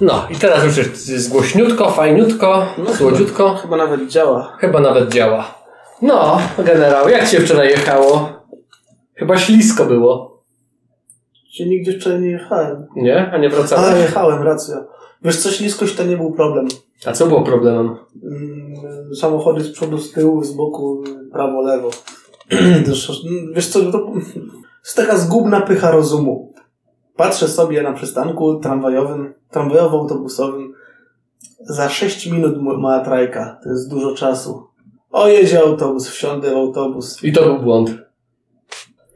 No i teraz już jest głośniutko, fajniutko, No, słodziutko. Chyba nawet działa. Chyba nawet działa. No, generał, jak się wczoraj jechało? Chyba ślisko było. Się nigdzie wczoraj nie jechałem. Nie? A nie Ale wracałeś? jechałem, racja. Wiesz co, śliskość to nie był problem. A co było problemem? Mm, Samochody z przodu, z tyłu, z boku, prawo, lewo. Wiesz co, to jest taka zgubna pycha rozumu. Patrzę sobie na przystanku tramwajowym, tramwajowo-autobusowym. Za 6 minut m- mała trajka. To jest dużo czasu. O, jedzie autobus, wsiądę w autobus. I to był błąd.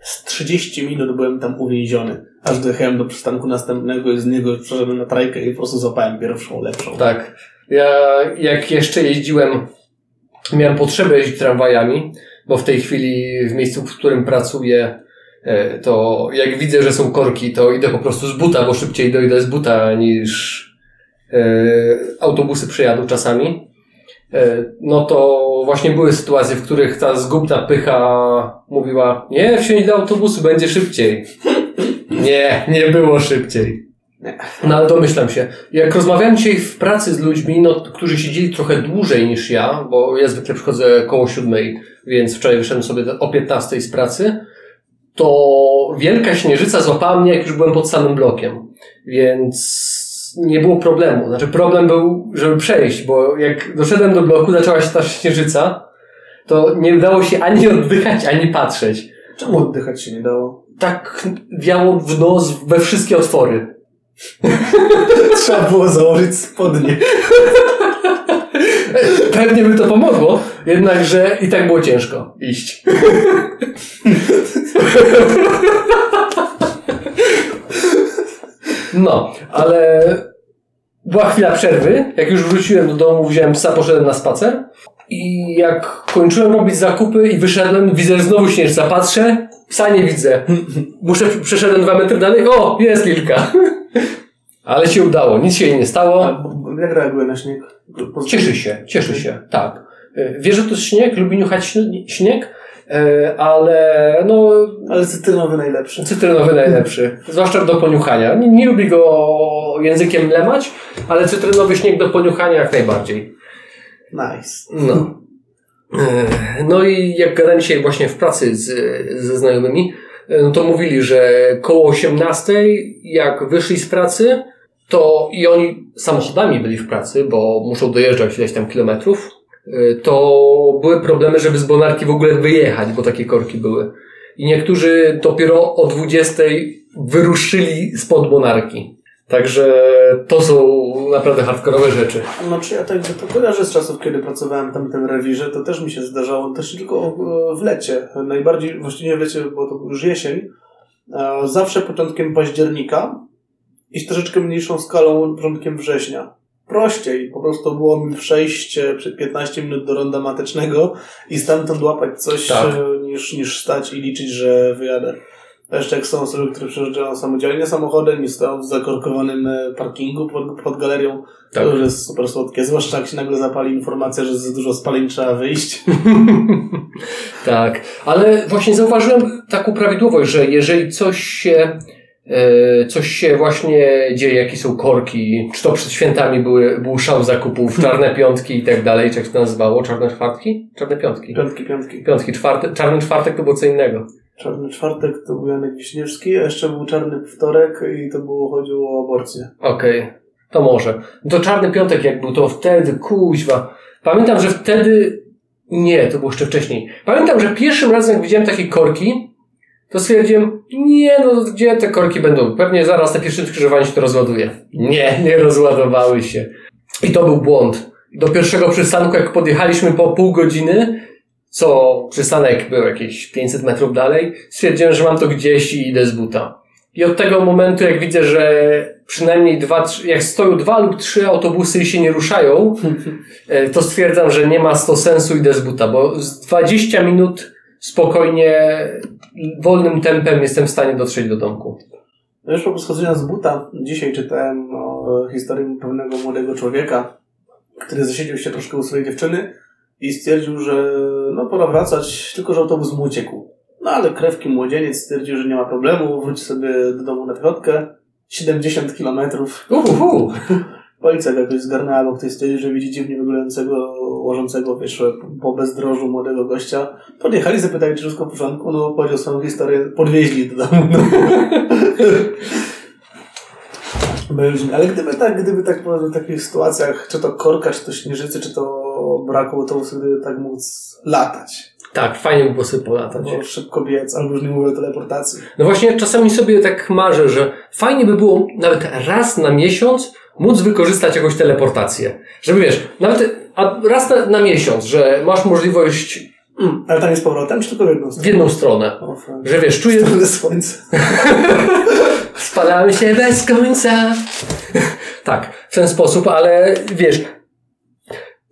Z 30 minut byłem tam uwięziony. Aż dojechałem do przystanku następnego i z niego przeszedłem na trajkę i po prostu złapałem pierwszą, lepszą. Tak. Ja jak jeszcze jeździłem, miałem potrzebę jeździć tramwajami, bo w tej chwili w miejscu, w którym pracuję, to jak widzę, że są korki, to idę po prostu z buta, bo szybciej dojdę z buta niż e, autobusy przejadą czasami. E, No to właśnie były sytuacje, w których ta zgubna pycha mówiła, nie, wsiądź do autobusu, będzie szybciej. Nie, nie było szybciej. No ale domyślam się. Jak rozmawiałem dzisiaj w pracy z ludźmi, no, którzy siedzieli trochę dłużej niż ja, bo ja zwykle przychodzę koło siódmej, więc wczoraj wyszedłem sobie o 15 z pracy, to wielka śnieżyca złapała mnie, jak już byłem pod samym blokiem. Więc nie było problemu. Znaczy problem był, żeby przejść, bo jak doszedłem do bloku, zaczęła się ta śnieżyca, to nie udało się ani oddychać, ani patrzeć. Czemu oddychać się nie dało? Tak wiało w nos we wszystkie otwory. Trzeba było założyć spodnie. Pewnie by to pomogło, jednakże i tak było ciężko iść. No, ale była chwila przerwy. Jak już wróciłem do domu, wziąłem psa, poszedłem na spacer. I jak kończyłem robić zakupy i wyszedłem, widzę znowu śnieżca. Patrzę, psa nie widzę. Muszę, przeszedłem dwa metry dalej. O, jest Lilka. Ale się udało, nic się jej nie stało. Jak reaguje na śnieg? Cieszy się, cieszy się, tak. Wie, że to śnieg, lubi niuchać śni- śnieg, ale no, Ale cytrynowy najlepszy. cytrynowy najlepszy. Zwłaszcza do poniuchania. Nie, nie lubi go językiem lemać, ale cytrynowy śnieg do poniuchania jak najbardziej. Nice. No. E, No i jak gadałem dzisiaj właśnie w pracy z, ze znajomymi, e, no to mówili, że koło 18, jak wyszli z pracy, to i oni samochodami byli w pracy, bo muszą dojeżdżać ileś tam kilometrów, e, to były problemy, żeby z Bonarki w ogóle wyjechać, bo takie korki były. I niektórzy dopiero o 20 wyruszyli spod Bonarki. Także to są naprawdę hardkorowe rzeczy. No czy ja tak to kojarzę z czasów, kiedy pracowałem tam tym rewirze, to też mi się zdarzało, też nie tylko e, w lecie. Najbardziej, właściwie nie w lecie, bo to już jesień. E, Zawsze początkiem października i z troszeczkę mniejszą skalą początkiem września. Prościej, po prostu było mi przejść e, przed 15 minut do ronda matecznego i stamtąd łapać coś, Tak. e, niż, niż stać i liczyć, że wyjadę. Jeszcze jak są osoby, które przejeżdżają samodzielnie samochodem i stoją w zakorkowanym e, parkingu pod, pod galerią, Tak. to już jest super słodkie. Zwłaszcza jak się nagle zapali informacja, że za dużo spalin trzeba wyjść. tak, ale właśnie zauważyłem taką prawidłowość, że jeżeli coś się, coś się właśnie dzieje, jakie są korki, czy to przed świętami były, był szał zakupów, czarne piątki i tak dalej, czy jak to nazywało? Czarne czwartki? Czarne piątki. Piątki, piątki. Piątki, czwarty, czarny czwartek to było co innego. Czarny czwartek to był Janek Wiśniewski, a jeszcze był czarny wtorek i to było chodziło o aborcję. Okej, to może. To czarny piątek jak był, to wtedy, kuźwa. Pamiętam, że wtedy, nie, to było jeszcze wcześniej. Pamiętam, że pierwszym razem jak widziałem takie korki, to stwierdziłem, nie, no gdzie te korki będą? Pewnie zaraz na pierwszym skrzyżowaniu się to rozładuje. Nie, nie rozładowały się. I to był błąd. Do pierwszego przystanku, jak podjechaliśmy po pół godziny, co przystanek był jakieś 500 metrów dalej, stwierdziłem, że mam to gdzieś i idę z buta. I od tego momentu, jak widzę, że przynajmniej dwa, trzy, jak stoją dwa lub trzy autobusy i się nie ruszają, e, to stwierdzam, że nie ma to sensu, idę z buta, bo z 20 minut spokojnie, wolnym tempem jestem w stanie dotrzeć do domku. No już po schodzenia z buta, dzisiaj czytałem o historii pewnego młodego człowieka, który zasiedział się troszkę u swojej dziewczyny i stwierdził, że no pora wracać, tylko że autobus mu uciekł. No ale krewki młodzieniec stwierdził, że nie ma problemu, wróci sobie do domu na piechotkę. 70 kilometrów. Uhu. Policja go jakoś zgarnęła, bo ktoś stwierdził, że widzi dziwnie wyglądającego, łożącego, wiesz, po bezdrożu młodego gościa. Podjechali, zapytali, czy wszystko w porządku, no powiedział swoją historię, podwieźli do domu. No. Ale gdyby tak, gdyby tak w takich sytuacjach, czy to korka, czy to śnieżycy, czy to braku autobusu, gdyby tak móc latać. Tak, fajnie by było sobie polatać. Bo szybko biec, albo już nie mówię o teleportacji. No właśnie czasami sobie tak marzę, że fajnie by było nawet raz na miesiąc móc wykorzystać jakąś teleportację. Żeby wiesz, nawet raz na, na miesiąc, że masz możliwość Mm, ale tam jest powrotem, czy tylko w jedną stronę? w jedną stronę. O. Że wiesz, czujesz... Stronę słońca. Spalamy się bez końca. tak, w ten sposób, ale wiesz,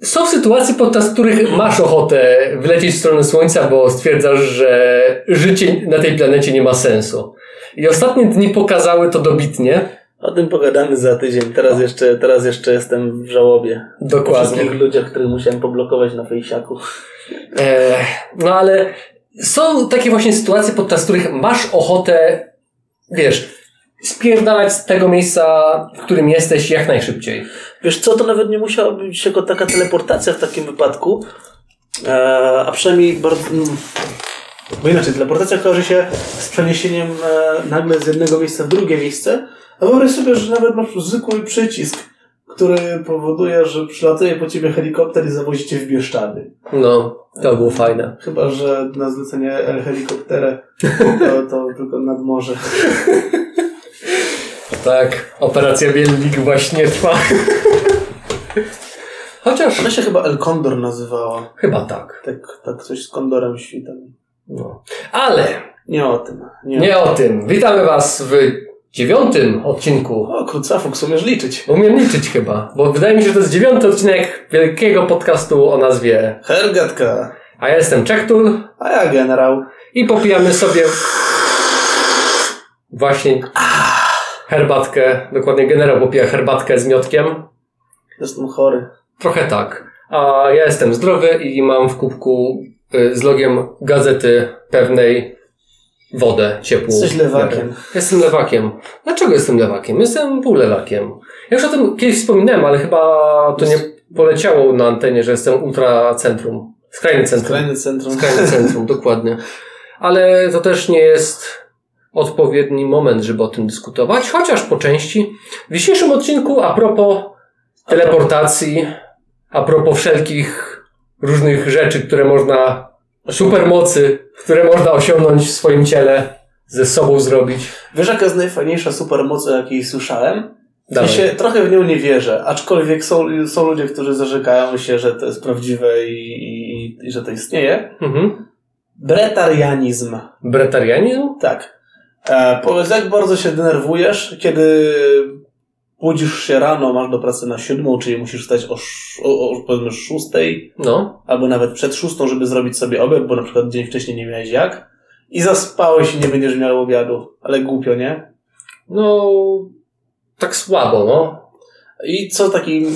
są sytuacje, podczas których masz ochotę wlecieć w stronę Słońca, bo stwierdzasz, że życie na tej planecie nie ma sensu. I ostatnie dni pokazały to dobitnie. O tym pogadamy za tydzień. Teraz jeszcze, teraz jeszcze jestem w żałobie. Po Dokładnie. wszystkich ludziach, których musiałem poblokować na fejsiaku. E, no ale są takie właśnie sytuacje, podczas których masz ochotę, wiesz, spierdalać z tego miejsca, w którym jesteś jak najszybciej. Wiesz co, to nawet nie musiała być jako taka teleportacja w takim wypadku. E, a przynajmniej bardzo... Bo inaczej, teleportacja kojarzy się z przeniesieniem e, nagle z jednego miejsca w drugie miejsce. A wyobraź sobie, że nawet masz zwykły przycisk, który powoduje, że przylatuje po ciebie helikopter i zawozi cię w Bieszczady. No, to było fajne. Chyba, że na zlecenie El Helikopterę to, to tylko nad morze. Tak, operacja Bielnik właśnie trwa. Chociaż Ona się chyba El Condor nazywała. chyba tak. Tak, tak coś z kondorem świtem. No. Ale Nie o tym. Nie, nie o tym. Witamy Was w dziewiątym odcinku. O, Krucafux, umiesz liczyć. Umiem liczyć chyba, bo wydaje mi się, że to jest dziewiąty odcinek wielkiego podcastu o nazwie Hergatka. A ja jestem Czektul A ja generał. i popijamy sobie właśnie herbatkę, dokładnie generał popija herbatkę z miotkiem. Jestem chory. Trochę tak. A ja jestem zdrowy i mam w kubku z logiem gazety pewnej wodę ciepłą. Jesteś lewakiem. Jestem lewakiem. Dlaczego jestem lewakiem? Jestem półlewakiem. Ja już o tym kiedyś wspominałem, ale chyba to nie poleciało na antenie, że jestem ultracentrum. Skrajny centrum. Skrajny centrum. Skrajne centrum, dokładnie. Ale to też nie jest odpowiedni moment, żeby o tym dyskutować, chociaż po części. W dzisiejszym odcinku a propos teleportacji, a propos wszelkich różnych rzeczy, które można, supermocy, które można osiągnąć w swoim ciele, ze sobą zrobić. Wiesz, jaka jest najfajniejsza supermoc, o jakiej słyszałem? W Dawaj. trochę w nią nie wierzę, aczkolwiek są, są ludzie, którzy zarzekają się, że to jest prawdziwe i, i, i że to istnieje. Mhm. Bretarianizm. Bretarianizm? Tak. E, powiedz, jak bardzo się denerwujesz, kiedy budzisz się rano, masz do pracy na siódmą, czyli musisz wstać o, o, o powiedzmy szóstej, No. albo nawet przed szóstą, żeby zrobić sobie obiad, bo na przykład dzień wcześniej nie miałeś jak. I zaspałeś i nie będziesz miał obiadu. Ale głupio, nie? No, tak słabo, no. I co taki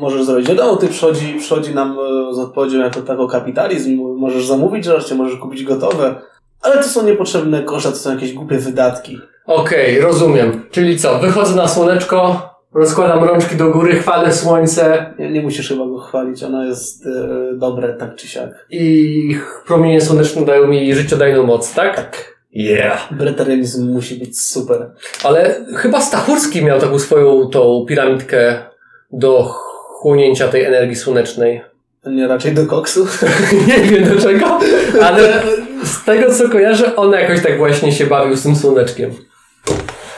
możesz zrobić? Wiadomo, ty przychodzi, przychodzi nam e, z odpowiedzią jako tako kapitalizm. Możesz zamówić rzeczy, możesz kupić gotowe. Ale to są niepotrzebne koszta, to są jakieś głupie wydatki. Okej, rozumiem. Czyli co, wychodzę na słoneczko, rozkładam rączki do góry, chwalę słońce Nie, nie musisz chyba go chwalić, ono jest e, dobre tak czy siak. i promienie słoneczne dają mi życiodajną moc, tak? Tak. Yeah. Bretarianizm musi być super. Ale chyba Stachurski miał taką swoją tą piramidkę do chłonięcia tej energii słonecznej. Nie raczej do koksu. Nie wiem do czego, ale z tego co kojarzę, on jakoś tak właśnie się bawił z tym słoneczkiem.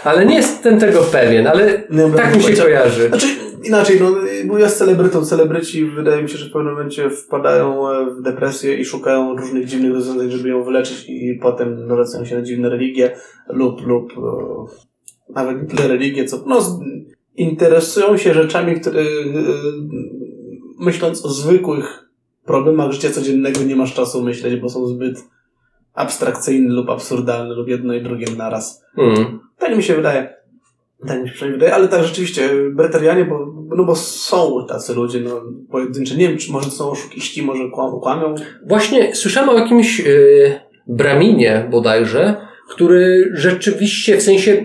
Ale nie jestem tego pewien, ale Nie tak mi się kojarzy. Znaczy, inaczej, no, bo ja z celebrytą, celebryci wydaje mi się, że w pewnym momencie wpadają e, w depresję i szukają różnych dziwnych rozwiązań, żeby ją wyleczyć i potem nawracają się na dziwne religie lub, lub e, nawet nie tyle religie, co no, interesują się rzeczami, które e, myśląc o zwykłych problemach życia codziennego nie masz czasu myśleć, bo są zbyt abstrakcyjne lub absurdalne lub jedno i drugie naraz. Hmm. Tak mi się wydaje. Tak mi się wydaje, ale tak rzeczywiście, Bretarianie, bo, no bo są tacy ludzie, no, pojedynczy, nie wiem, czy może to są oszukiści, może kłam, kłamią. Właśnie słyszałem o jakimś yy, braminie bodajże, który rzeczywiście w sensie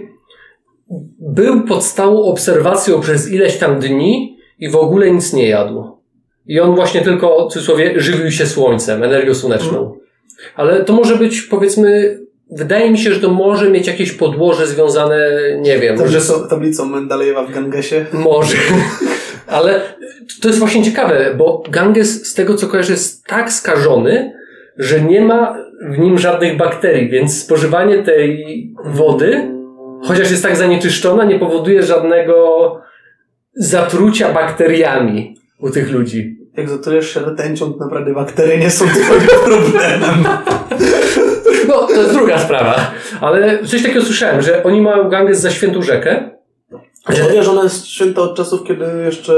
był pod stałą obserwacją przez ileś tam dni i w ogóle nic nie jadł. I on właśnie tylko, w cudzysłowie, żywił się słońcem, energią słoneczną. Ale to może być, powiedzmy, wydaje mi się, że to może mieć jakieś podłoże związane, nie wiem, że Tablicą, tablicą Mendelejewa w Gangesie. może. Ale to jest właśnie ciekawe, bo Ganges, z tego co kojarzę, jest tak skażony, że nie ma w nim żadnych bakterii, więc spożywanie tej wody, chociaż jest tak zanieczyszczona, nie powoduje żadnego zatrucia bakteriami u tych ludzi. Jak zatujesz się rtęcią, to naprawdę bakterie nie są twoim problemem. No, to jest druga sprawa. Ale coś takiego słyszałem, że oni mają Ganges za świętą rzekę. Mówię, że ona jest święta od czasów, kiedy jeszcze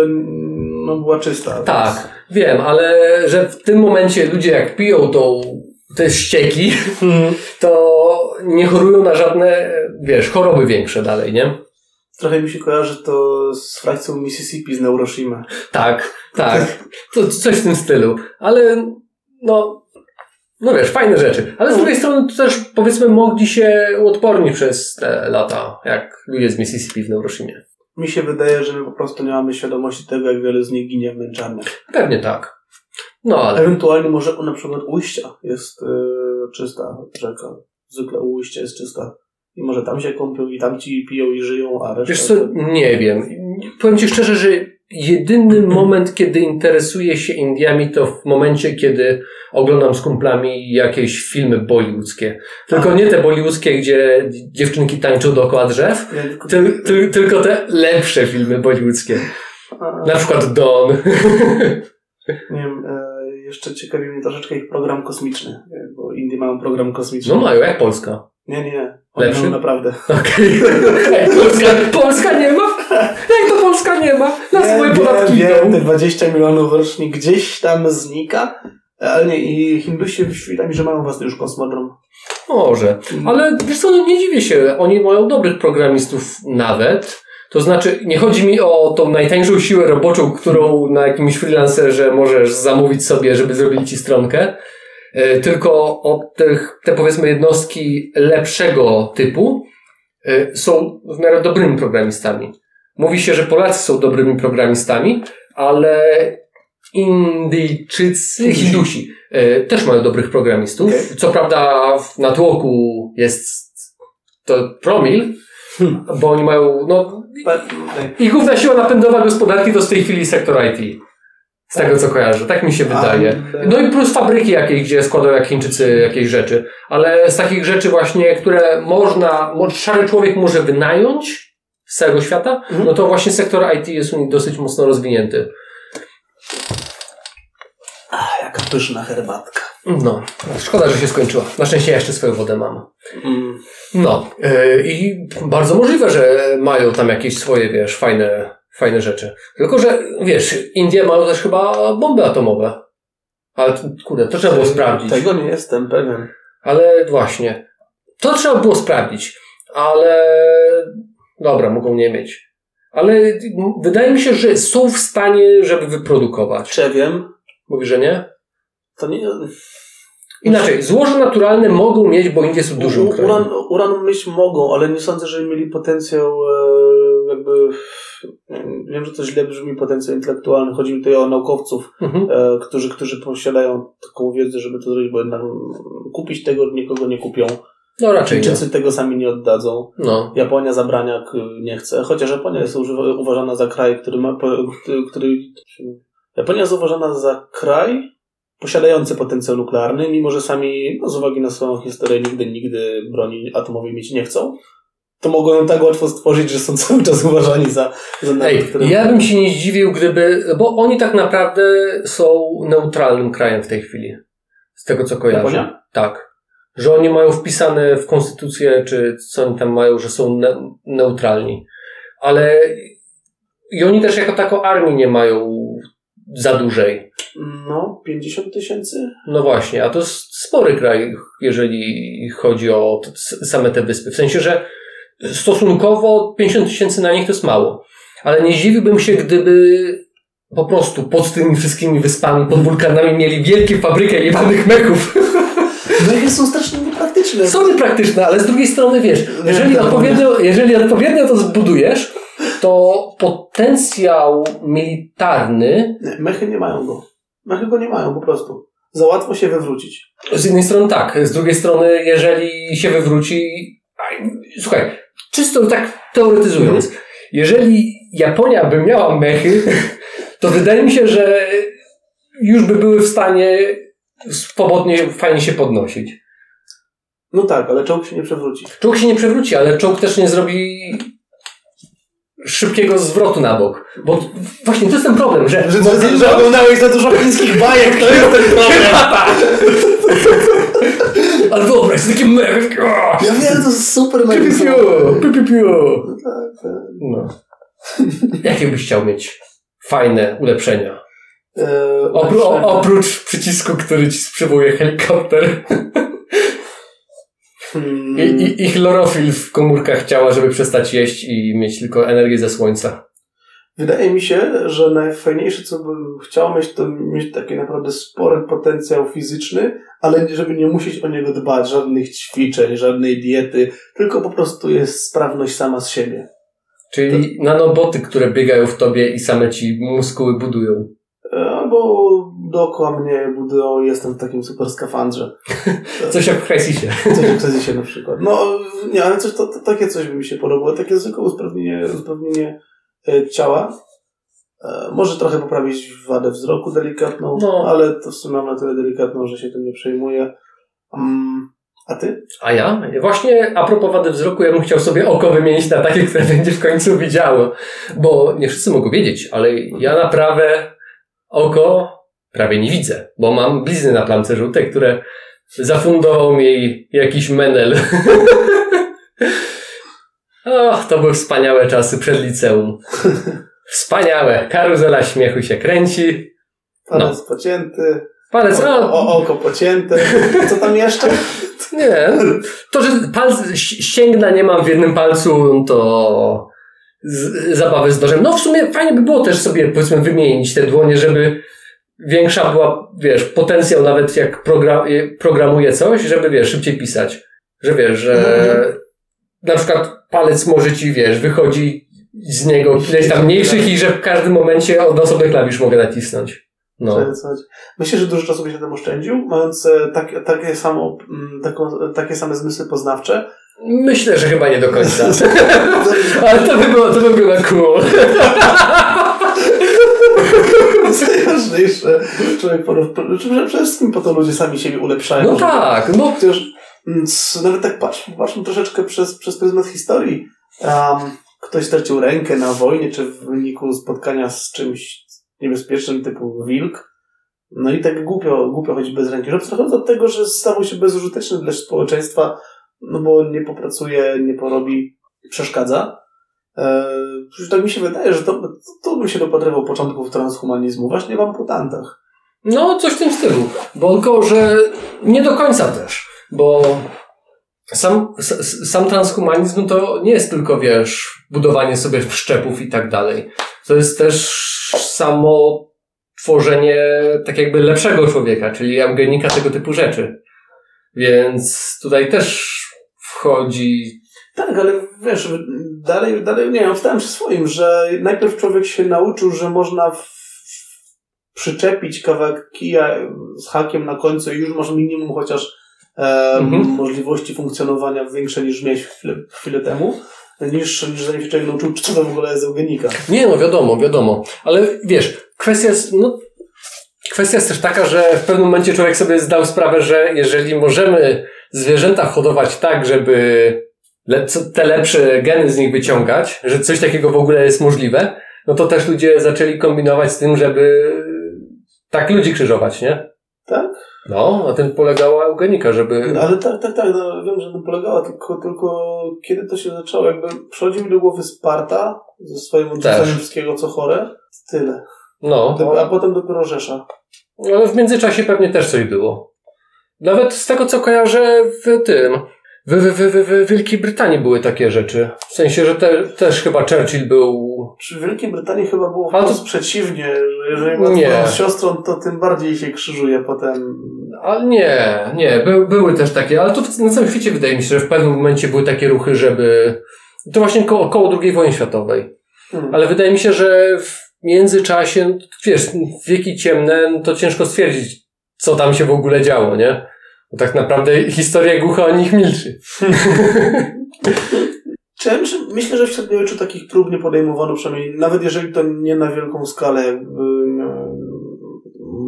no, była czysta. Tak, wiem, ale że w tym momencie ludzie jak piją tą, te ścieki, Hmm. to nie chorują na żadne, wiesz, choroby większe dalej, nie? Trochę mi się kojarzy to z frakcją Mississippi z Neuroshima. Tak, tak. To coś w tym stylu. Ale no, no wiesz, fajne rzeczy. Ale z drugiej strony to też powiedzmy mogli się uodpornić przez te lata, jak ludzie z Mississippi w Neuroshimie. Mi się wydaje, że my po prostu nie mamy świadomości tego, jak wiele z nich ginie w męczarniach. Pewnie tak. No ale Ewentualnie może u na przykład ujścia jest y, czysta rzeka. Zwykle u ujścia jest czysta. I może tam się kąpią i tam ci piją i żyją, a reszta... wiesz co, nie wiem. Powiem ci szczerze, że jedyny moment, kiedy interesuję się Indiami, to w momencie, kiedy oglądam z kumplami jakieś filmy bollywoodzkie. Tylko nie te bollywoodzkie, gdzie dziewczynki tańczą dookoła drzew, tylko, Ty, ty, tylko te lepsze filmy bollywoodzkie. Na przykład Don. nie wiem, e, jeszcze ciekawi mnie troszeczkę ich program kosmiczny, e, bo Indie mają program kosmiczny. No mają, jak Polska. Nie, nie, nie. Lepszy? naprawdę. Okej. Ej, Polska, Polska nie ma? Jak to Polska nie ma? Na swoje podatki wiem, idą. te 20 milionów rocznie gdzieś tam znika, ale nie, i Hindusi wyświetlali mi, że mają własny już kosmodrom. Może. Ale wiesz co, no nie dziwię się. Oni mają dobrych programistów nawet. To znaczy, nie chodzi mi o tą najtańszą siłę roboczą, którą na jakimś freelancerze możesz zamówić sobie, żeby zrobili ci stronkę. E, Tylko o tych, te powiedzmy jednostki lepszego typu e, są w miarę dobrymi programistami. Mówi się, że Polacy są dobrymi programistami, ale Indyjczycy, Hindusi e, też mają dobrych programistów. Co prawda w natłoku jest to promil, Hmm. bo oni mają, no, ich główna siła napędowa gospodarki to w tej chwili sektor IT. Z tego co kojarzę, tak mi się wydaje. Ale- No i plus fabryki jakieś, gdzie składają jak Chińczycy jakieś rzeczy. Ale z takich rzeczy właśnie, które można, mo- szary człowiek może wynająć z całego świata, Mhm. no to właśnie sektor IT jest u nich dosyć mocno rozwinięty. Ach, jaka pyszna herbatka. No, szkoda, że się skończyła. Na szczęście ja jeszcze swoją wodę mam. Mm. No, yy, i bardzo możliwe, że mają tam jakieś swoje, wiesz, fajne, fajne rzeczy. Tylko, że, wiesz, Indie mają też chyba bomby atomowe. Ale, kurde, to trzeba było sprawdzić. Tego nie jestem pewien. Ale właśnie, to trzeba było sprawdzić. Ale, dobra, mogą nie mieć. Ale wydaje mi się, że są w stanie, żeby wyprodukować. Czy ja wiem? Mówisz, że nie? To nie... Inaczej, złoże naturalne mogą mieć, bo Indie są dużym krajem. Uran, uran mogą, ale nie sądzę, że mieli potencjał e, jakby... Wiem, że to źle brzmi potencjał intelektualny. Chodzi mi tutaj o naukowców, Mhm. e, którzy, którzy posiadają taką wiedzę, żeby to zrobić, bo jednak kupić tego nikogo nie kupią. No raczej nie. Tego sami nie oddadzą. No. Japonia zabrania nie chce, chociaż Japonia jest uważana za kraj, który ma, który... Japonia jest uważana za kraj posiadający potencjał nuklearny, mimo że sami no, z uwagi na swoją historię nigdy, nigdy broni atomowej mieć nie chcą. To mogą ją tak łatwo stworzyć, że są cały czas uważani za, za Ej, który... ja bym się nie zdziwił, gdyby, bo oni tak naprawdę są neutralnym krajem w tej chwili. Z tego co kojarzę. Japonia? Tak. Że oni mają wpisane w konstytucję, czy co oni tam mają, że są ne- neutralni. Ale i oni też jako taką armię nie mają za dużej. No, 50 tysięcy? No właśnie, a to jest spory kraj, jeżeli chodzi o same te wyspy. W sensie, że stosunkowo 50 tysięcy na nich to jest mało. Ale nie zdziwiłbym się, gdyby po prostu pod tymi wszystkimi wyspami, pod wulkanami mieli wielkie fabrykę jebanych mechów. No i są strasznie niepraktyczne. Są niepraktyczne, ale z drugiej strony wiesz, jeżeli odpowiednio, jeżeli odpowiednio to zbudujesz, to potencjał militarny Nie, mechy nie mają go. Mechy go nie mają po prostu. Za łatwo się wywrócić. z jednej strony tak, z drugiej strony jeżeli się wywróci aj, słuchaj, czysto tak teoretyzując, jeżeli Japonia by miała mechy, to wydaje mi się, że już by były w stanie swobodnie, fajnie się podnosić. No tak, ale czołg się nie przewróci. Czołg się nie przewróci, ale czołg też nie zrobi szybkiego zwrotu na bok. Bo właśnie to jest ten problem, że... Że, że, że oglądałeś za dużo chińskich bajek, to jest ten problem. Ale wyobraź sobie takie mech. Ja wiem, to jest super mega. piu, piu, piu, piu. No. No. Jakie byś chciał mieć fajne ulepszenia? E, Opró- ulepszenia. oprócz przycisku, który ci przywołuje helikopter Hmm. I, i, i chlorofil w komórkach ciała, żeby przestać jeść i mieć tylko energię ze słońca. Wydaje mi się, że najfajniejsze, co bym chciał mieć, to mieć taki naprawdę spory potencjał fizyczny, ale żeby nie musieć o niego dbać, żadnych ćwiczeń, żadnej diety, tylko po prostu jest sprawność sama z siebie. Czyli nanoboty, które biegają w tobie i same ci muskuły budują. E, Albo dookoła mnie budują, jestem w takim super skafandrze. Coś jak w Crysisie. Coś w kryzysie na przykład. No nie, ale coś, to, to, takie coś by mi się podobało. Takie zwykłe usprawnienie, usprawnienie ciała. E, może trochę poprawić wadę wzroku delikatną, No. ale to w sumie mam na tyle delikatną, że się tym nie przejmuję. Mm, a ty? A ja? Właśnie a propos wady wzroku, ja bym chciał sobie oko wymienić na takie, które będzie w końcu widziało. Bo nie wszyscy mogą wiedzieć, ale ja na prawe oko prawie nie widzę, bo mam blizny na plamce żółtej, które zafundował mi jakiś menel. Och, to były wspaniałe czasy przed liceum. Wspaniałe. Karuzela śmiechu się kręci. Palec pocięty, Palec, o, o, o, oko pocięte. Co tam jeszcze? Nie. To, że palc, ścięgna nie mam w jednym palcu, to z, zabawy z nożem. No w sumie fajnie by było też sobie powiedzmy wymienić te dłonie, żeby większa była, wiesz, potencjał nawet jak program, programuje coś, żeby wiesz, szybciej pisać. Że wiesz, że Mhm. na przykład palec może ci, wiesz, wychodzi z niego ileś tam mniejszych i że w każdym momencie od osobnych klawisz mogę nacisnąć. No. Myślę, że dużo czasu by się tym oszczędził, mając tak, takie, samo, mm, taką, takie same zmysły poznawcze. Myślę, że chyba nie do końca. Ale to by było, to by było cool. Najważniejsze. Człowiek po, po, przede wszystkim po to ludzie sami siebie ulepszają. No tak, no Chociaż mm, c- nawet tak patrz, patrzmy troszeczkę przez, przez pryzmat historii. Um, ktoś stracił rękę na wojnie, czy w wyniku spotkania z czymś niebezpiecznym typu wilk. No i tak głupio, głupio chodzić bez ręki. Abstrahując od tego, że stawał się bezużyteczny dla społeczeństwa, no bo nie popracuje, nie porobi, przeszkadza. E, już tak mi się wydaje, że to, to bym się dopatrywał początków transhumanizmu właśnie w amputantach. No, coś w tym stylu. Bo tylko, że nie do końca też. Bo sam, sam transhumanizm to nie jest tylko, wiesz, budowanie sobie wszczepów i tak dalej. To jest też samo tworzenie tak jakby lepszego człowieka, czyli eugenika tego typu rzeczy. Więc tutaj też wchodzi Tak, ale wiesz, dalej, dalej nie, obstałem przy swoim, że najpierw człowiek się nauczył, że można w, przyczepić kawałek kija z hakiem na końcu i już masz minimum chociaż Mhm. możliwości funkcjonowania większe niż miałeś chwilę, chwilę temu, niż, niż zanim się człowiek nauczył, co to w ogóle jest eugenika. Nie, no wiadomo, wiadomo. Ale wiesz, kwestia jest, no, kwestia jest też taka, że w pewnym momencie człowiek sobie zdał sprawę, że jeżeli możemy zwierzęta hodować tak, żeby te lepsze geny z nich wyciągać, że coś takiego w ogóle jest możliwe, no to też ludzie zaczęli kombinować z tym, żeby tak ludzi krzyżować, nie? Tak? No, na tym polegała eugenika, żeby... Ale tak, tak, tak, no, wiem, że na tym polegała, tylko, tylko kiedy to się zaczęło, jakby przychodzi mi do głowy Sparta ze swoim odrzucaniem Też. wszystkiego, co chore, tyle. No, A potem dopiero Rzesza. ale w międzyczasie pewnie też coś było. Nawet z tego, co kojarzę w tym... W, w, w, w, w Wielkiej Brytanii były takie rzeczy. W sensie, że te, też chyba Churchill był... Czy w Wielkiej Brytanii chyba było Ale to- przeciwnie, że jeżeli ma Nie. z siostrą, to tym bardziej się krzyżuje potem. Ale nie, nie, by, były też takie, ale to na całym świecie wydaje mi się, że w pewnym momencie były takie ruchy, żeby. To właśnie koło, koło II wojny światowej. Hmm. Ale wydaje mi się, że w międzyczasie, wiesz, wieki ciemne, no to ciężko stwierdzić, co tam się w ogóle działo, nie? Bo tak naprawdę historia głucha o nich milczy. Czy ja myślę, myślę, że w średniowieczu takich prób nie podejmowano, przynajmniej nawet jeżeli to nie na wielką skalę, jakby, e,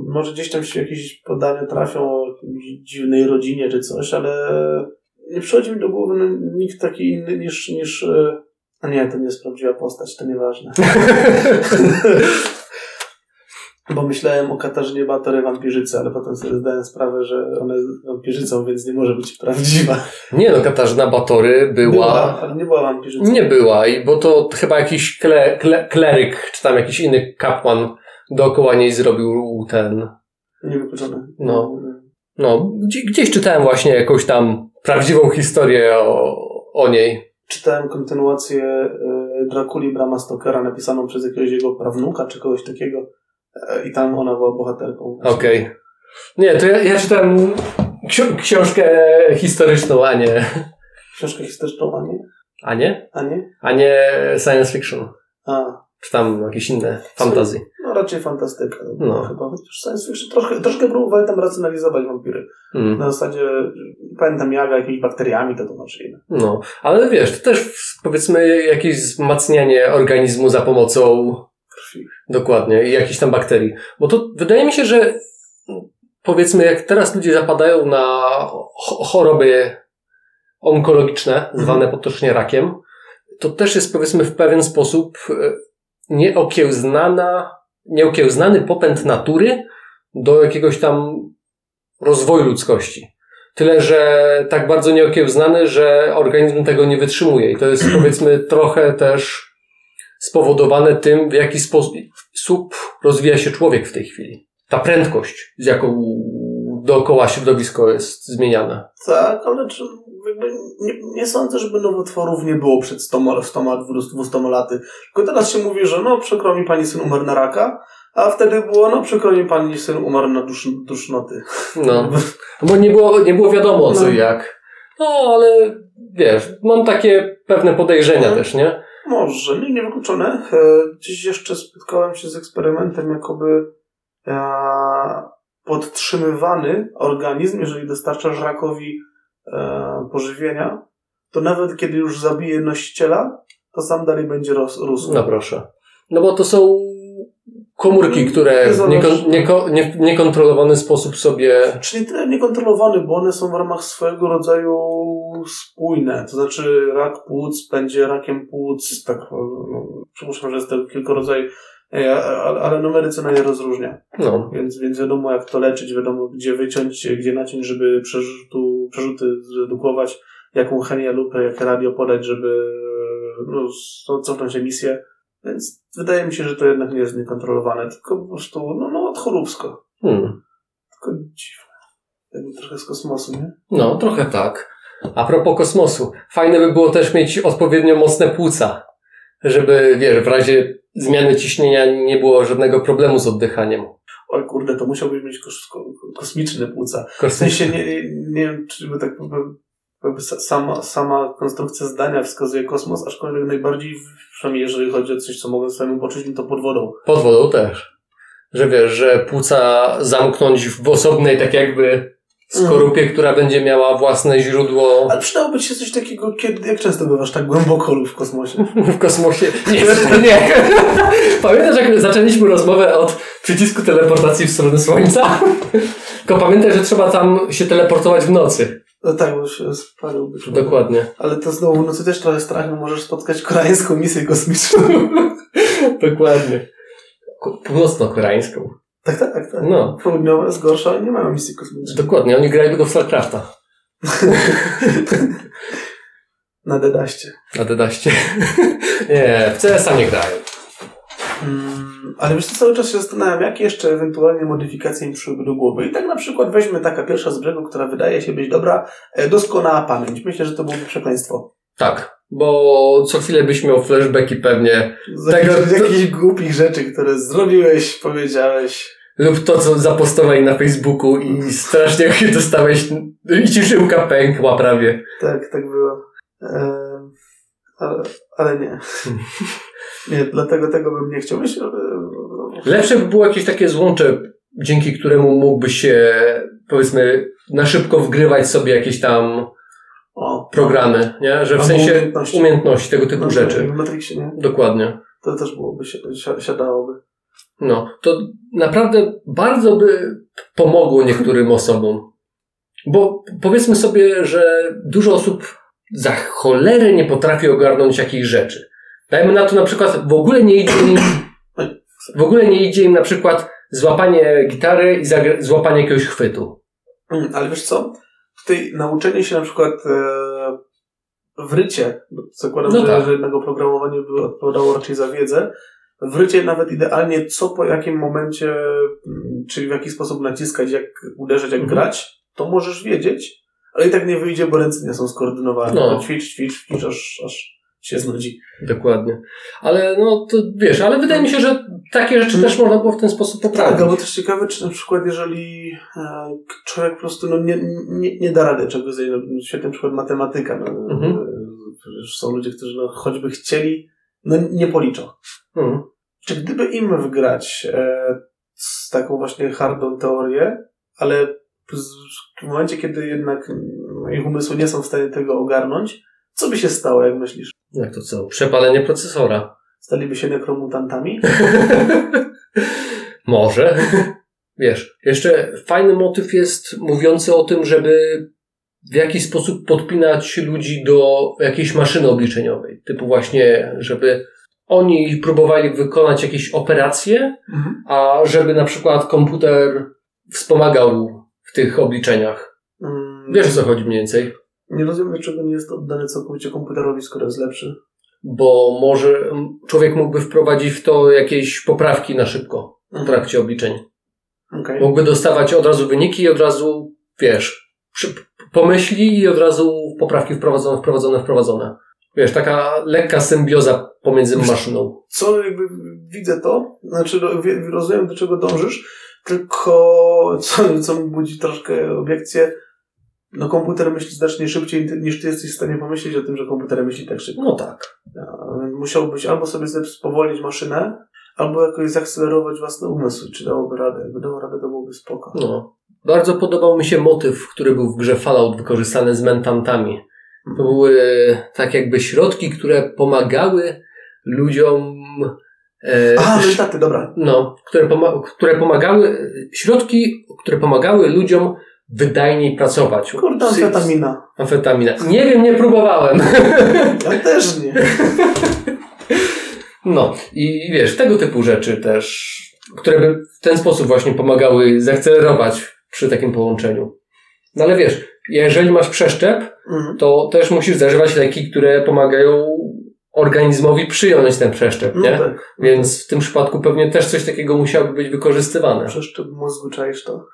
może gdzieś tam się jakieś podania trafią o jakiejś dziwnej rodzinie czy coś, ale nie przychodzi mi do głowy no, nikt taki inny niż, niż e, a nie, to nie jest prawdziwa postać, to nieważne. Bo myślałem o Katarzynie Batory wampirzycy, ale potem sobie zdałem sprawę, że ona jest wampirzycą, więc nie może być prawdziwa. Nie no, Katarzyna Batory była... była ale nie była wampirzycą. Nie była, bo to chyba jakiś kle, kle, kleryk, czy tam jakiś inny kapłan dookoła niej zrobił ten... Niewykluczone. No. No, gdzie, gdzieś czytałem właśnie jakąś tam prawdziwą historię o, o niej. Czytałem kontynuację y, Drakuli Brama Stokera napisaną przez jakiegoś jego prawnuka czy kogoś takiego i tam ona była bohaterką. Okej. Okay. Nie, to ja, ja czytałem ksi- książkę historyczną, a nie... Książkę historyczną, a nie? A nie? A nie? A nie science fiction. A. Czy tam jakieś inne fantazy. No raczej fantastyka. No. Chyba chociaż science fiction. Troszkę, troszkę próbowali tam racjonalizować wampiry. Mm. Na zasadzie, pamiętam jaga jakimiś bakteriami, to tłumaczyli. No, ale wiesz, to też powiedzmy jakieś wzmacnianie organizmu za pomocą Dokładnie i jakichś tam bakterii. Bo to wydaje mi się, że powiedzmy jak teraz ludzie zapadają na ch- choroby onkologiczne, zwane potocznie rakiem, to też jest powiedzmy w pewien sposób e, nieokiełznana, nieokiełznany popęd natury do jakiegoś tam rozwoju ludzkości. Tyle, że tak bardzo nieokiełznany, że organizm tego nie wytrzymuje. I to jest powiedzmy trochę też spowodowane tym, w jaki sposób rozwija się człowiek w tej chwili. Ta prędkość, z jaką dookoła środowisko jest zmieniane. Tak, ale czy, nie, nie sądzę, żeby nowotworów nie było przed 100, 100 200 laty. Tylko teraz się mówi, że no przykro mi pani syn umarł na raka, a wtedy było, no przykro mi pani syn umarł na dusz, dusznoty. No, bo nie było, nie było wiadomo co No. i jak. No, ale wiesz, mam takie pewne podejrzenia Mhm. też, nie? Może, nie, niewykluczone. E, Dziś jeszcze spotkałem się z eksperymentem, jakoby e, podtrzymywany organizm, jeżeli dostarczasz rakowi e, pożywienia, to nawet kiedy już zabije nosiciela, to sam dalej będzie rósł. No proszę. No bo to są komórki, które w Nie nieko, nie, niekontrolowany sposób sobie... Czy nie tyle niekontrolowany, bo one są w ramach swojego rodzaju spójne. To znaczy rak płuc będzie rakiem płuc, tak, no, przypuszczam, że jest to kilka rodzajów, e, ale, ale no medycyna je rozróżnia. No, Więc, więc wiadomo jak to leczyć, wiadomo gdzie wyciąć, gdzie naciąć, żeby przerzutu, przerzuty zredukować, jaką chemię lupę, jakie radio podać, żeby no, co- cofnąć emisję. Więc wydaje mi się, że to jednak nie jest niekontrolowane, tylko po prostu no, no odchoróbsko. hmm. Tylko dziwne. Jakby trochę z kosmosu, nie? no trochę tak. A propos kosmosu. Fajne by było też mieć odpowiednio mocne płuca, żeby, wiesz, w razie zmiany ciśnienia nie było żadnego problemu z oddychaniem. Oj kurde, to musiałbyś mieć kos ko- kosmiczne płuca. W Kosmos... sensie nie, nie wiem, czy by tak jakby sa- sama, sama konstrukcja zdania wskazuje kosmos, aczkolwiek najbardziej, przynajmniej jeżeli chodzi o coś, co mogę samemu poczuć, to pod wodą. Pod wodą też. Że wiesz, że płuca zamknąć w osobnej tak jakby skorupie, która będzie miała własne źródło Ale przydałoby się coś takiego, kiedy, jak często bywasz tak głęboko w kosmosie? w kosmosie. Nie, nie. Pamiętasz, jak zaczęliśmy rozmowę od przycisku teleportacji w stronę Słońca? Tylko pamiętaj, że trzeba tam się teleportować w nocy. No tak, się spaliłby. Dokładnie. Ale to znowu w nocy też trochę strach, bo możesz spotkać koreańską misję kosmiczną. Dokładnie. Ko- Północno-koreańską. tak, tak, tak. tak. No. Południowe jest gorsza, nie mają misji kosmicznej. Dokładnie, oni grają tylko w StarCrafta. Na dedaście. Na dedaście. nie, w CS-a nie grają. Mm, ale wiesz cały czas się zastanawiam, jakie jeszcze ewentualnie modyfikacje mi przyszłyby do głowy. I tak na przykład weźmy taka pierwsza z brzegu, która wydaje się być dobra, e, doskonała pamięć. Myślę, że to byłoby przekleństwo. Tak, bo co chwilę byś miał flashbacki pewnie. Z Tego- jakichś, z jakichś głupich rzeczy, które zrobiłeś, powiedziałeś. Lub to, co zapostowali na Facebooku i strasznie dostałeś i ci żyłka pękła prawie. Tak, tak było. Ehm, ale, ale nie. Nie, dlatego tego bym nie chciał. Myślę. Lepsze by było jakieś takie złącze, dzięki któremu mógłbyś się, powiedzmy, na szybko wgrywać sobie jakieś tam O, programy, nie? Że w sensie umiejętności. umiejętności, tego typu no, rzeczy. W Matrixie, nie? Dokładnie. To też byłoby się, si- siadałoby. No, to naprawdę bardzo by pomogło niektórym osobom. Bo powiedzmy sobie, że dużo osób za cholerę nie potrafi ogarnąć jakichś rzeczy. Dajmy na to na przykład, w ogóle nie idzie im, w ogóle nie idzie im na przykład złapanie gitary i złapanie jakiegoś chwytu. Mm, Ale wiesz co? Tutaj nauczenie się na przykład e, w rycie, bo zakładam, No że, tak. że jednego programowanie by odpowiadało raczej za wiedzę, w rycie nawet idealnie co po jakim momencie, mm, czyli w jaki sposób naciskać, jak uderzać, jak Mhm. grać, to możesz wiedzieć, ale i tak nie wyjdzie, bo ręce nie są skoordynowane. No. No. Ćwicz, ćwicz, ćwicz, aż, aż się znudzi. Dokładnie. Ale no to wiesz, ale wydaje mi się, że takie rzeczy też można było w ten sposób Tak, poprawić. albo też ciekawe, czy na przykład jeżeli e, człowiek po prostu no, nie, nie, nie da rady czegoś no, świetny przykład matematyka, no, Mhm. e, są ludzie, którzy no, choćby chcieli, no nie policzą. Mhm. Czy gdyby im wgrać e, z taką właśnie hardą teorię, ale w momencie, kiedy jednak mm, ich umysły nie są w stanie tego ogarnąć, co by się stało, jak myślisz? Jak to co? Przepalenie procesora. Staliby się nekromutantami? Może. Wiesz, jeszcze fajny motyw jest mówiący o tym, żeby w jakiś sposób podpinać ludzi do jakiejś maszyny obliczeniowej. Typu właśnie, żeby oni próbowali wykonać jakieś operacje, Mhm. a żeby na przykład komputer wspomagał w tych obliczeniach. Mm, Wiesz o co chodzi mniej więcej? Nie rozumiem, dlaczego nie jest oddany całkowicie komputerowi, skoro jest lepszy. Bo może człowiek mógłby wprowadzić w to jakieś poprawki na szybko w Mhm. trakcie obliczeń. Okej. Mógłby dostawać od razu wyniki i od razu, wiesz, pomyśli i od razu poprawki wprowadzone, wprowadzone, wprowadzone. Wiesz, taka lekka symbioza pomiędzy maszyną. Co jakby widzę to, znaczy rozumiem do czego dążysz, tylko co, co mi budzi troszkę obiekcję, no komputer myśli znacznie szybciej niż ty jesteś w stanie pomyśleć o tym, że komputer myśli tak szybko. No tak. Więc Musiałbyś albo sobie spowolnić maszynę, albo jakoś zaakcelerować własny umysł. Czy dałoby radę? Jakby dało radę, to byłoby spoko. No. Bardzo podobał mi się motyw, który był w grze Fallout wykorzystany z mentantami. To były tak jakby środki, które pomagały ludziom. E, A, sz- mentaty, dobra. no, które, które pomagały, środki, które pomagały ludziom wydajniej pracować. Kurde, amfetamina. Amfetamina. Nie wiem, nie próbowałem. Ja też nie. No i wiesz, tego typu rzeczy też, które by w ten sposób właśnie pomagały zaakcelerować przy takim połączeniu. No ale wiesz, jeżeli masz przeszczep, Mhm. to też musisz zażywać leki, które pomagają organizmowi przyjąć ten przeszczep, No nie? tak. Więc w tym przypadku pewnie też coś takiego musiałoby być wykorzystywane. Przeszczep mózgu, czaisz to?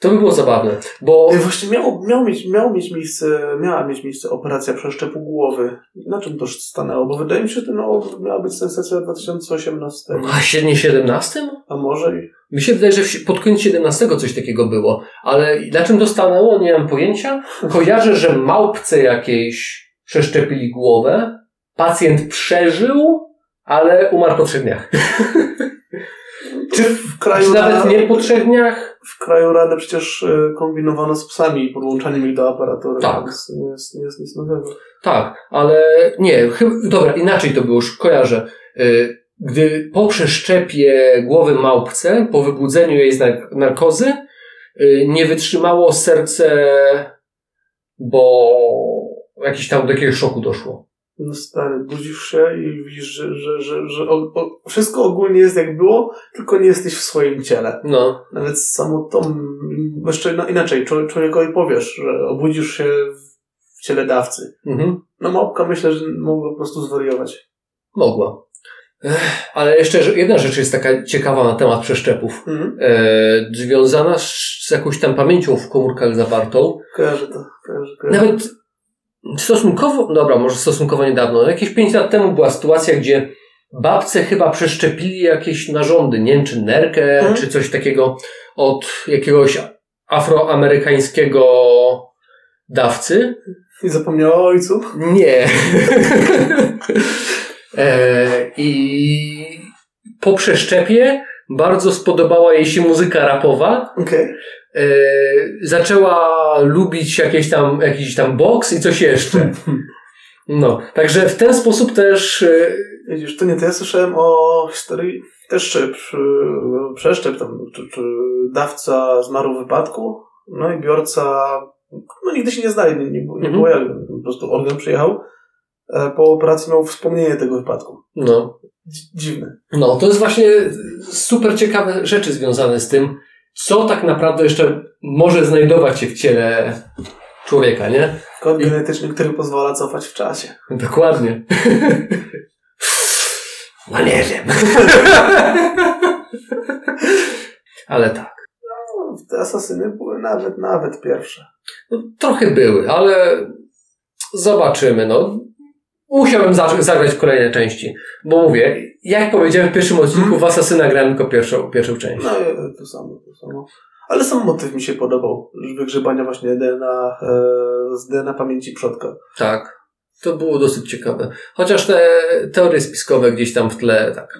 To by było zabawne, bo Ej, Właśnie miało, miało, mieć, miało mieć miejsce, miała mieć miejsce operacja przeszczepu głowy. Na czym to stanęło? Bo wydaje mi się, że to miało, miała być sensacja 2018. a się nie 17? A może i... Mi się wydaje, że pod koniec 17 coś takiego było, ale na czym to stanęło, nie mam pojęcia. Kojarzę, że małpce jakiejś przeszczepili głowę, pacjent przeżył, ale umarł po trzech dniach. Czy w kraju, Czy nawet nie po trzech dniach? w kraju Radę przecież e, kombinowano z psami i podłączaniem ich do aparatury. Tak. Więc nie jest, nie jest nic nowego. Tak, ale nie, chyba, dobra, inaczej to było, już kojarzę. Y, Gdy po przeszczepie głowy małpce, po wybudzeniu jej z nar- narkozy, y, nie wytrzymało serce, bo jakiś tam do jakiegoś szoku doszło. No stary, budzisz się i widzisz, że, że, że, że o, o, wszystko ogólnie jest jak było, tylko nie jesteś w swoim ciele. No, Nawet samo to, jeszcze no, inaczej, człowiek- człowiekowi powiesz, że obudzisz się w, ciele dawcy. mhm. No małpka myślę, że mogła po prostu zwariować. mogła. Ech, ale jeszcze jedna rzecz jest taka ciekawa na temat przeszczepów. Mhm. E, związana z, z jakąś tam pamięcią w komórkach zawartą. Kojarzę to, kojarzę, kojarzę. Nawet stosunkowo, dobra, może stosunkowo niedawno, ale jakieś 5 lat temu była sytuacja, gdzie babce chyba przeszczepili jakieś narządy, nie wiem, czy nerkę, Mhm. czy coś takiego od jakiegoś afroamerykańskiego dawcy. I zapomniała o ojcu? Nie. e, I po przeszczepie bardzo spodobała jej się muzyka rapowa. Okej. E, zaczęła lubić jakieś tam, jakiś tam boks i coś jeszcze. No, także w ten sposób też e, Widzisz, to nie, to ja słyszałem o historii też przy, przeszczep tam, czy, czy dawca zmarł w wypadku, no i biorca, no nigdy się nie znali, nie, nie, było- nie Mhm. było jak, po prostu organ przyjechał, e, po operacji miał wspomnienie tego wypadku. no, Dzi- Dziwne. no, to jest właśnie super ciekawe rzeczy związane z tym, co tak naprawdę jeszcze może znajdować się w ciele człowieka, nie? Kod genetyczny, który pozwala cofać w czasie. Dokładnie. No nie wiem. Ale tak. No, te asasyny były nawet, nawet pierwsze. No, trochę były, ale zobaczymy. No. Musiałem za- zagrać w kolejne części. Bo mówię, jak powiedziałem w pierwszym odcinku, w Asasyna grałem tylko pierwszą, pierwszą część. No i to samo, to samo. Ale sam motyw mi się podobał, wygrzebania właśnie DNA, e, z DNA pamięci przodka. Tak. To było dosyć ciekawe. Chociaż te teorie spiskowe gdzieś tam w tle, tak.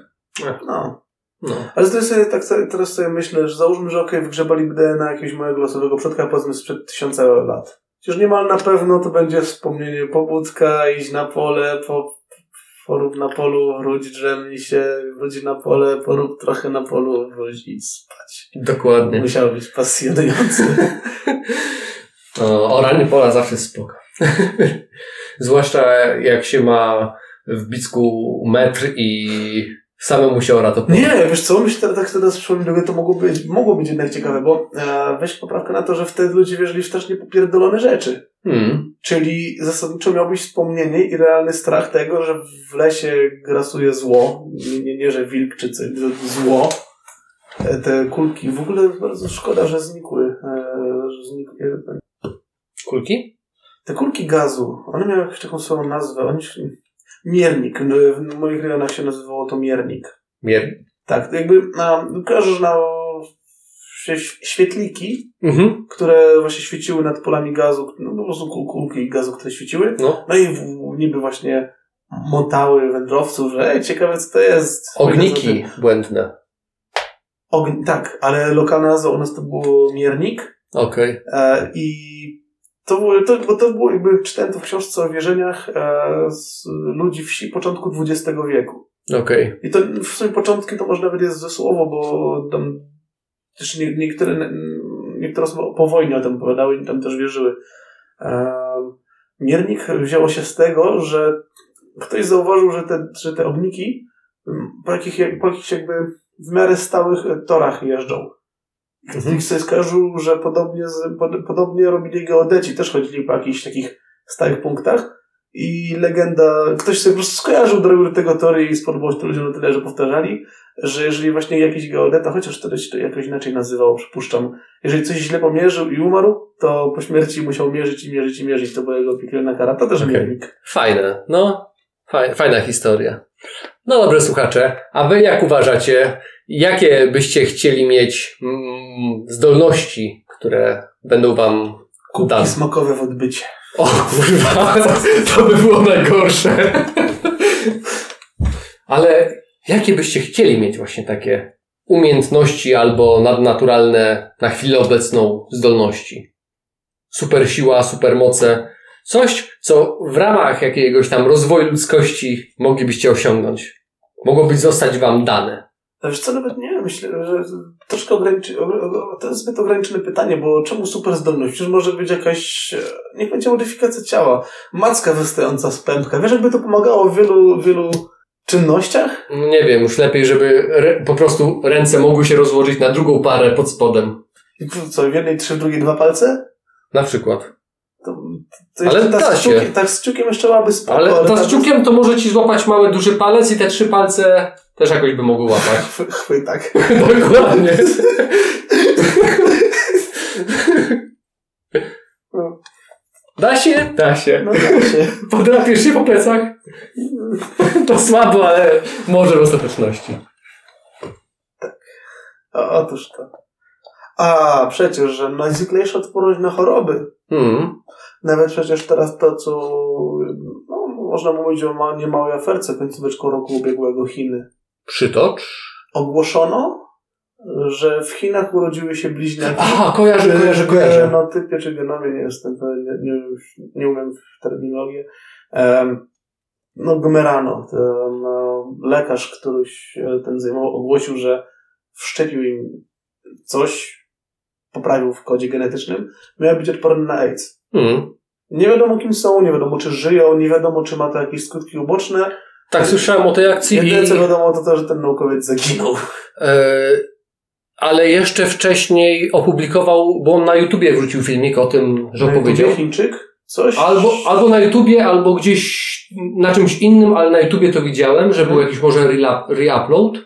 No. No. Ale teraz sobie, tak sobie, teraz sobie myślę, że załóżmy, że okej, wygrzebali DNA jakiegoś mojego losowego przodka, powiedzmy sprzed tysiąca lat. Przecież niemal na pewno to będzie wspomnienie pobudka, iść na pole, po, porób na polu, wróć, drzemnij się, wróć na pole, porób trochę na polu, wróć i spać. Dokładnie. Musiało być pasjonujące. O, oranie pola zawsze spoko. Zwłaszcza jak się ma w Bicku metr i samemu się ora to pole. Nie, wiesz co, myślę teraz, tak teraz przypomnę, to mogło być, mogło być jednak ciekawe, bo e, weź poprawkę na to, że wtedy ludzie wierzyli w strasznie popierdolone rzeczy. Hmm. Czyli zasadniczo miał być wspomnienie i realny strach tego, że w lesie grasuje zło. Nie, nie, nie że wilk czy coś, że zło. E, Te kulki, w ogóle bardzo szkoda, że znikły. E, że znikły. Kulki? Te kulki gazu, one miały jakąś taką swoją nazwę. Oni się, miernik. No, W moich rejonach się nazywało to miernik. Mier. Tak, to jakby na, kojarzysz na świe- świetliki, Mhm. które właśnie świeciły nad polami gazu, no po prostu kul- kulki gazu, które świeciły. No. No i w, niby właśnie motały wędrowców, że ej, ciekawe co to jest. Ogniki błędne. Ogn tak, ale lokalna nazwa u nas to było miernik Okej. e, i to było, to, bo to było jakby, czytałem to w książce o wierzeniach e, z ludzi wsi początku XX wieku. Okej. I to w sumie początki to może nawet jest ze słowo, bo tam też nie, niektóre, niektóre osoby po wojnie o tym opowiadały i tam też wierzyły. Miernik wzięło się z tego, że ktoś zauważył, że te, że te ogniki mm, po, jakich, po jakichś jakby w miarę stałych e, torach jeżdżą. Mhm. I sobie skojarzył, że podobnie, z, pod, podobnie robili geodeci, też chodzili po jakichś takich stałych punktach. I legenda, ktoś sobie po prostu skojarzył do tego tory i spodobało się to ludziom na tyle, że powtarzali, że jeżeli właśnie jakiś geodeta, chociaż wtedy się to jakoś inaczej nazywało, przypuszczam, jeżeli coś źle pomierzył i umarł, to po śmierci musiał mierzyć i mierzyć i mierzyć. To była jego piekielna kara. To też Okej. miernik. Fajne. No. Faj, fajna historia. No dobrze, słuchacze. A wy jak uważacie, jakie byście chcieli mieć mm, zdolności, które będą wam dane? smakowe w odbycie. O kurwa, to by było najgorsze. Ale jakie byście chcieli mieć właśnie takie umiejętności albo nadnaturalne na chwilę obecną zdolności? Super siła, super moce. Coś, co w ramach jakiegoś tam rozwoju ludzkości moglibyście osiągnąć. Mogłoby zostać wam dane. Wiesz co, nawet nie, myślę, że troszkę ograniczy, to jest zbyt ograniczone pytanie, bo czemu super zdolność? Przecież może być jakaś, e, niech będzie modyfikacja ciała, macka wystająca z pępka. Wiesz, jakby to pomagało w wielu, wielu czynnościach? Nie wiem, już lepiej, żeby po prostu ręce mogły się rozłożyć na drugą parę pod spodem. I co, w jednej trzy, w drugiej dwa palce? Na przykład. To, to Ale jeszcze ta da z się. ciukiem, tak z ciukiem jeszcze byłaby spoko, Ale ta tak z ciukiem to może ci złapać mały, duży palec i te trzy palce też jakoś by mogły łapać. Chwy, chwytak. Dokładnie. Da się? Da się. No da się. Podrapiesz się po plecach? To słabo, ale może w ostateczności. O, otóż to. A, przecież, że najzwyklejsza odporność na choroby. Hmm. Nawet przecież teraz to, co no, można mówić o ma, niemałej aferce końcóweczką roku ubiegłego Chiny. Przytocz. Ogłoszono, że w Chinach urodziły się bliźniaki. Aha, kojarzę, kojarzę, kojarzę. Genotypie czy genowie, nie jestem pewien, nie, nie, nie umiem w terminologię. Um, no, Gmerano, ten no, lekarz, który się ten zajmował, ogłosił, że wszczepił im coś, poprawił w kodzie genetycznym, miał być odporny na AIDS. Hmm. Nie wiadomo kim są, nie wiadomo czy żyją, nie wiadomo czy ma to jakieś skutki uboczne. Tak, słyszałem o tej akcji. Jedyne co wiadomo to to, że ten naukowiec zaginął. E, ale jeszcze wcześniej opublikował, bo on na YouTubie wrzucił filmik o tym, że Na opowiedział. Chińczyk? Coś? Albo, albo na YouTubie, albo gdzieś na czymś innym, ale na YouTubie to widziałem, że był jakiś może reupload.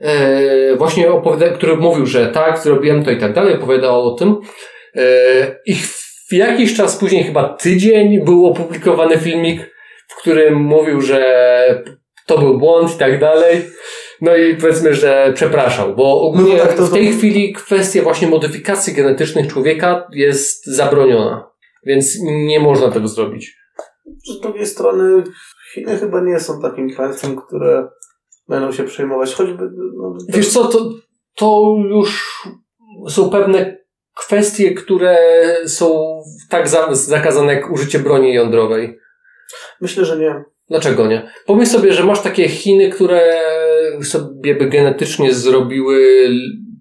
E, właśnie opowiada, który mówił, że tak, zrobiłem to i tak dalej, opowiadał o tym. I w jakiś czas później, chyba tydzień, był opublikowany filmik, w którym mówił, że to był błąd i tak dalej. No i powiedzmy, że przepraszał, bo ogólnie No tak, to- w tej chwili kwestia właśnie modyfikacji genetycznych człowieka jest zabroniona. Więc nie można tego zrobić. Z drugiej strony Chiny chyba nie są takim państwem, które będą się przejmować, choćby... No, Wiesz co, to, to już są pewne kwestie, które są tak za, zakazane jak użycie broni jądrowej. Myślę, że nie. Dlaczego nie? Pomyśl sobie, że masz takie Chiny, które sobie by genetycznie zrobiły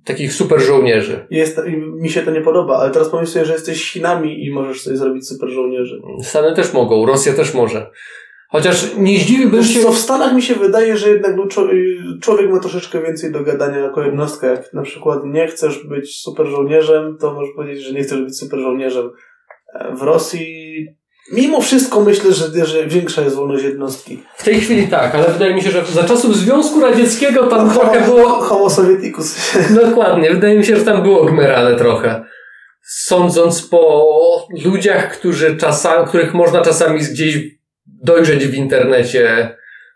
takich super żołnierzy. Jest, mi się to nie podoba, ale teraz pomyśl sobie, że jesteś Chinami i możesz sobie zrobić super żołnierzy. Stany też mogą, Rosja też może. Chociaż nie zdziwiłbym się... co, w Stanach mi się wydaje, że jednak był człowiek, ma troszeczkę więcej do gadania jako jednostka. Jak na przykład nie chcesz być super żołnierzem, to możesz powiedzieć, że nie chcesz być super żołnierzem. E, W Rosji mimo wszystko myślę, że, że większa jest wolność jednostki. W tej chwili tak, ale wydaje mi się, że za czasów Związku Radzieckiego tam trochę było... Homo sovieticus. Dokładnie, wydaje mi się, że tam było gmerane trochę. Sądząc po ludziach, którzy czasami, których można czasami gdzieś dojrzeć w internecie,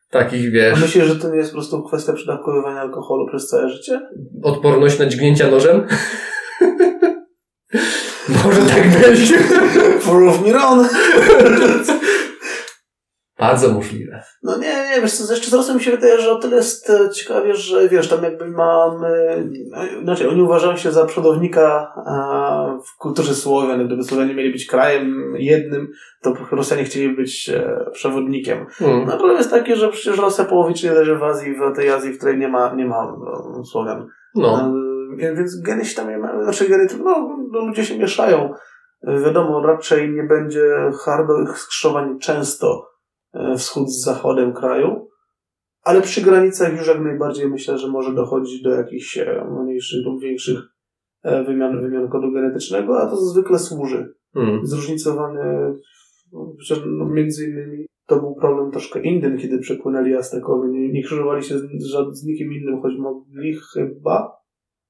takich A wiesz, myślisz, że to nie jest po prostu kwestia przedawkowywania alkoholu przez całe życie? odporność na dźgnięcia nożem? Może tak być. Prove me wrong. Bardzo możliwe. No nie, nie, wiesz co, jeszcze z Rosją mi się wydaje, że o tyle jest e, ciekawie, że wiesz, tam jakby mamy, znaczy oni uważają się za przodownika e, w kulturze Słowian, gdyby Słowianie mieli być krajem jednym, to Rosjanie chcieli być e, przewodnikiem. Hmm. No problem jest taki, że przecież Rosja połowicznie leży w Azji, w tej Azji, w której nie ma, nie ma Słowian. No. Więc geny się tam nie ma, znaczy geny, no, no ludzie się mieszają. Wiadomo, raczej nie będzie hardowych skrzyżowań często wschód z zachodem kraju, ale przy granicach już jak najbardziej myślę, że może dochodzić do jakichś e, mniejszych lub większych e, wymian, wymian kodu genetycznego, a to zwykle służy. Hmm. Zróżnicowany, no, między innymi to był problem troszkę Indyn, kiedy przepłynęli Aztekowie. Nie, nie krzyżowali się z, żad- z nikim innym, choć mogli chyba.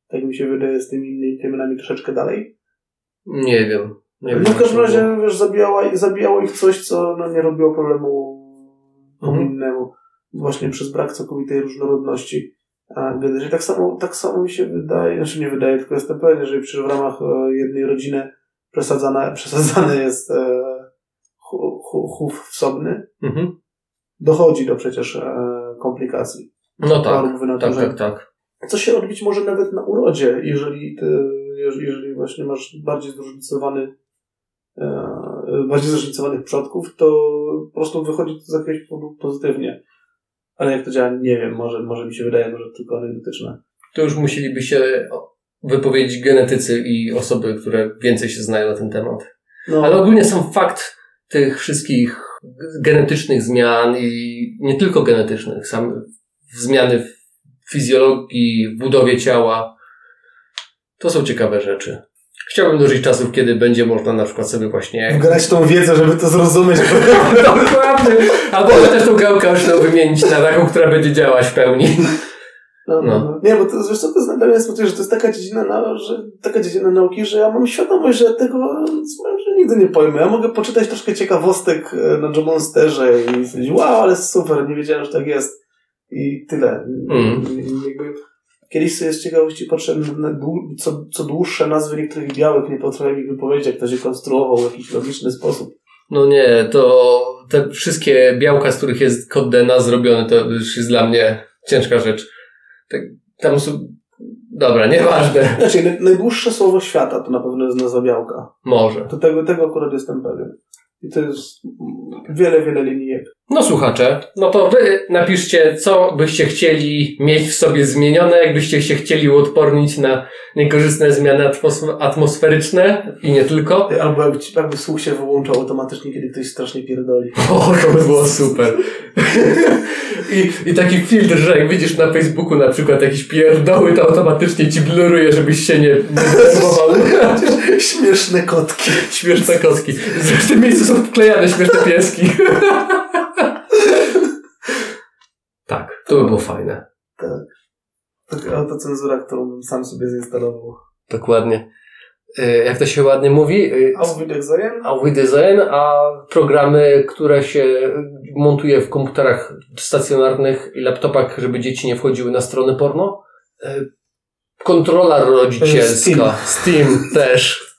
Tak mi się wydaje, z tymi innymi plemionami troszeczkę dalej. Nie wiem. Nie wiem No w każdym razie, wiesz, zabijało, zabijało ich coś, co no, nie robiło problemu komu Mhm. innemu. Właśnie przez brak całkowitej różnorodności. A genetycznie tak samo, tak samo mi się wydaje, znaczy nie wydaje, tylko jestem pewien, że przecież w ramach e, jednej rodziny przesadzana, przesadzany jest e, chów wsobny, Mhm. dochodzi do przecież e, komplikacji. No tak, tak, tak, tak. Co się odbić może nawet na urodzie, jeżeli, ty, jeżeli jeżeli właśnie masz bardziej zróżnicowany e, bardziej zróżnicowanych przodków, to po prostu wychodzi to z jakiegoś powodu pozytywnie. Ale jak to działa, nie wiem, może, może mi się wydaje, może tylko anegdotyczne. To już musieliby się wypowiedzieć genetycy i osoby, które więcej się znają na ten temat. No, Ale ogólnie sam fakt tych wszystkich genetycznych zmian i nie tylko genetycznych, sam zmiany w fizjologii, w budowie ciała, to są ciekawe rzeczy. Chciałbym dożyć czasów, kiedy będzie można na przykład sobie właśnie... Wgrać tą wiedzę, żeby to zrozumieć. Dokładnie. Albo też tą gałkę oczną wymienić na taką, która będzie działać w pełni. No, no. No. no. Nie, bo to, co, to jest mnie smutne, że to jest taka dziedzina, na, że, taka dziedzina nauki, że ja mam świadomość, że tego że nigdy nie pojmę. Ja mogę poczytać troszkę ciekawostek e, na Joe Monsterze i stwierdzić, wow, ale super, nie wiedziałem, że tak jest. I tyle. Mm. I jakby kiedyś sobie z ciekawości patrzyłem na co, co dłuższe nazwy niektórych białek, nie potrafię mi wypowiedzieć, jak to się konstruował w jakiś logiczny sposób. No nie, to te wszystkie białka, z których jest kod DNA zrobiony, to już jest dla mnie ciężka rzecz. Tak, tam są... Dobra, nieważne. Znaczy, naj- najdłuższe słowo świata to na pewno jest nazwa białka. Może. To tego, tego akurat jestem pewien. I to jest wiele, wiele linijek. No słuchacze, no to wy napiszcie, co byście chcieli mieć w sobie zmienione, jakbyście się chcieli uodpornić na niekorzystne zmiany atmos- atmosferyczne i nie tylko. Ty, Albo jakby, jakby słuch się wyłączał automatycznie, kiedy ktoś strasznie pierdoli. O, to by było super. I, I taki filtr, że jak widzisz na Facebooku na przykład jakieś pierdoły, to automatycznie ci bluruje, żebyś się nie, nie denerwował. Śmieszne kotki. Śmieszne kotki. W tym miejscu są wklejane śmieszne pieski. tak, to by było fajne. Taka autocenzura, którą sam sobie zainstalował. Dokładnie. Y, Jak to się ładnie mówi? Y, A mówię Zajen? Aui Design, a programy, które się montuje w komputerach stacjonarnych i laptopach, żeby dzieci nie wchodziły na strony porno. Y, Kontrola rodzicielska. Steam. Steam też.